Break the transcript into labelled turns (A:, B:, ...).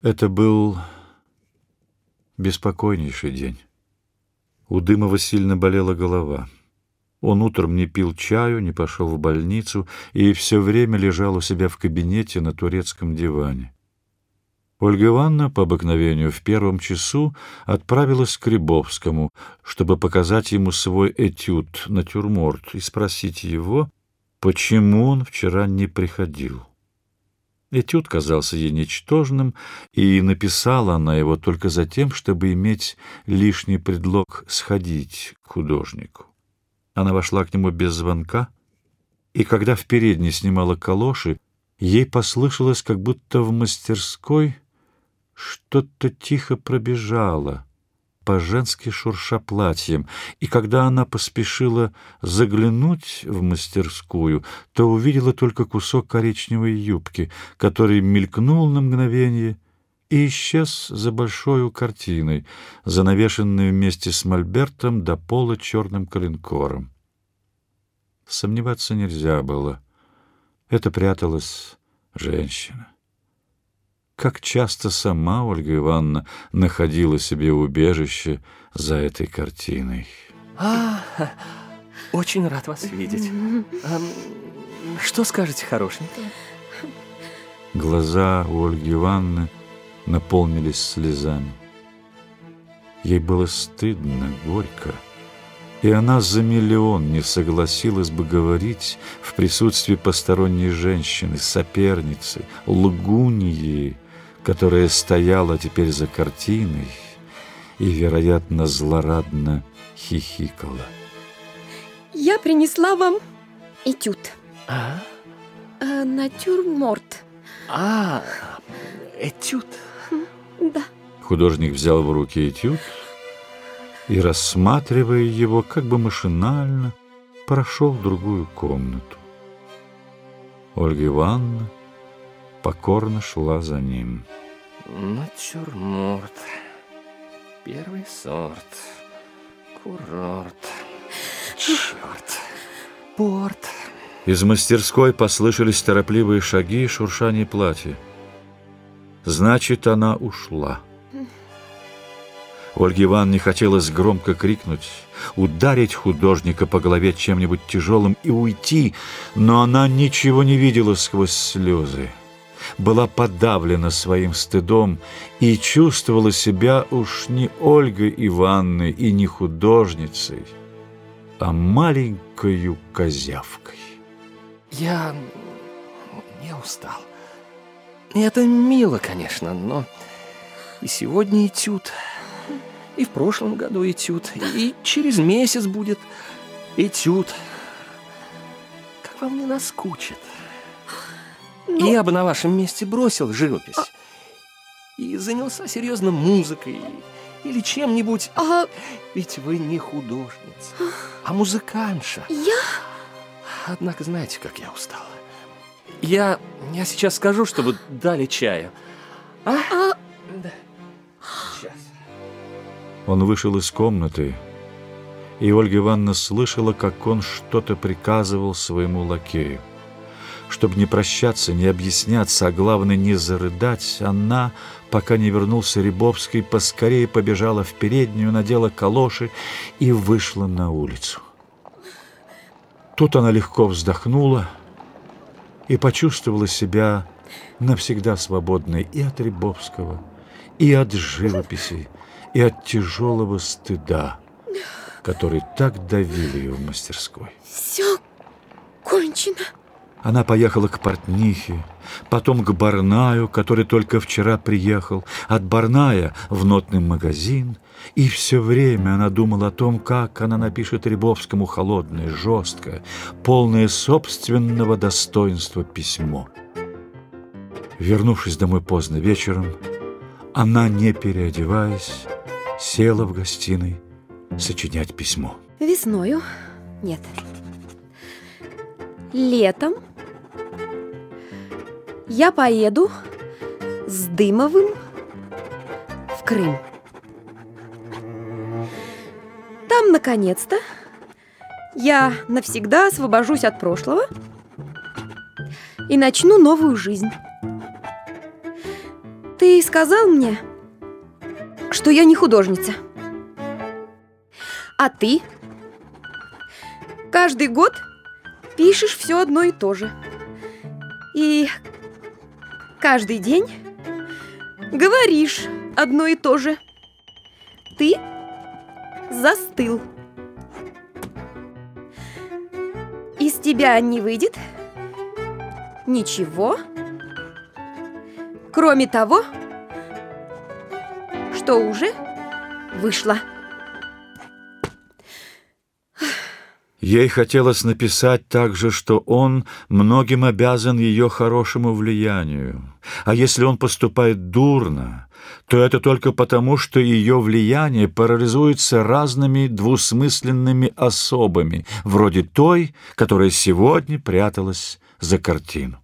A: Это был беспокойнейший день. У Дымова сильно болела голова. Он утром не пил чаю, не пошел в больницу и все время лежал у себя в кабинете на турецком диване. Ольга Ивановна по обыкновению в первом часу отправилась к Рябовскому, чтобы показать ему свой этюд «Натюрморт» и спросить его, почему он вчера не приходил. Этюд казался ей ничтожным, и написала она его только за тем, чтобы иметь лишний предлог сходить к художнику. Она вошла к нему без звонка, и когда в передней снимала калоши, ей послышалось, как будто в мастерской что-то тихо пробежало — по-женски шурша платьем, и когда она поспешила заглянуть в мастерскую, то увидела только кусок коричневой юбки, который мелькнул на мгновение и исчез за большой картиной, занавешенной вместе с мольбертом до пола черным коленкором. Сомневаться нельзя было. Это пряталась женщина. Как часто сама Ольга Ивановна находила себе убежище за этой картиной.
B: А, очень рад вас видеть. А, что скажете хорошенького?
A: Глаза у Ольги Ивановны наполнились слезами. Ей было стыдно, горько, и она за миллион не согласилась бы говорить в присутствии посторонней женщины, соперницы, лгуньи, которая стояла теперь за картиной и, вероятно, злорадно хихикала.
C: Я принесла вам этюд.
B: А?
C: Э, натюрморт.
B: А, этюд.
C: Да.
A: Художник взял в руки этюд и, рассматривая его как бы машинально, прошел в другую комнату. Ольга Ивановна покорно шла за ним.
B: Натюрморт. Первый сорт. Курорт. Черт. Порт.
A: Из мастерской послышались торопливые шаги и шуршание платья. Значит, она ушла. Ольге Ивановне хотелось громко крикнуть, ударить художника по голове чем-нибудь тяжелым и уйти, но она ничего не видела сквозь слезы была подавлена своим стыдом и чувствовала себя уж не Ольгой Ивановной и не художницей, а маленькою козявкой.
B: Я не устал. Это мило, конечно, но и сегодня этюд, и в прошлом году этюд, и через месяц будет этюд. Как вам не наскучит? Ну... Я бы на вашем месте бросил живопись а... и занялся серьезно музыкой или чем-нибудь.
C: А...
B: Ведь вы не художница, а музыкантша.
C: Я?
B: Однако знаете, как я устала. Я, я сейчас скажу, чтобы дали чая. А?
C: а...
B: Да. Сейчас.
A: Он вышел из комнаты, и Ольга Ивановна слышала, как он что-то приказывал своему лакею. Чтобы не прощаться, не объясняться, а главное не зарыдать, она, пока не вернулся Рябовский, поскорее побежала в переднюю, надела калоши и вышла на улицу. Тут она легко вздохнула и почувствовала себя навсегда свободной и от Рябовского, и от живописи, и от тяжелого стыда, который так давил ее в мастерской.
C: Все кончено.
A: Она поехала к портнихе, потом к Барнаю, который только вчера приехал, от Барная в нотный магазин, и все время она думала о том, как она напишет Рябовскому холодное, жесткое, полное собственного достоинства письмо. Вернувшись домой поздно вечером, она, не переодеваясь, села в гостиной сочинять письмо.
C: Весною? Нет. Летом я поеду с Дымовым в Крым. Там, наконец-то, я навсегда освобожусь от прошлого и начну новую жизнь. Ты сказал мне, что я не художница. А ты каждый год пишешь все одно и то же. И каждый день говоришь одно и то же. Ты застыл. Из тебя не выйдет ничего, кроме того, что уже вышло.
A: Ей хотелось написать также, что он многим обязан ее хорошему влиянию. А если он поступает дурно, то это только потому, что ее влияние парализуется разными двусмысленными особами, вроде той, которая сегодня пряталась за картину.